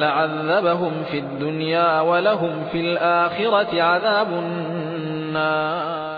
لعذبهم في الدنيا ولهم في الآخرة عذاب النار.